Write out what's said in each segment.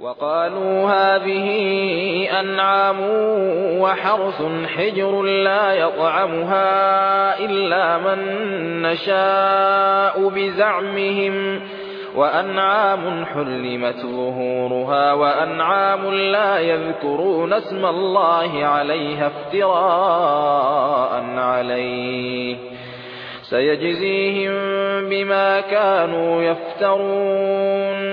وقالوا هذه أنعام وحرث حجر لا يطعمها إلا من نشاء بزعمهم وأنعام حرمت ظهورها وأنعام لا يذكرون اسم الله عليها افتراء عليه سيجزيهم بما كانوا يفترون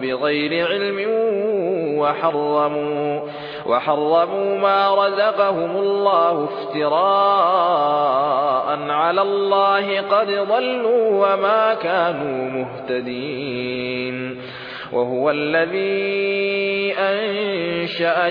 بغير علم وحرموا وحرموا ما رزقهم الله افتراء على الله قد ضلوا وما كانوا مهتدين. وهو الذي أنشأ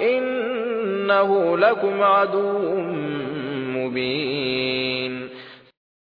إنه لكم عدو مبين.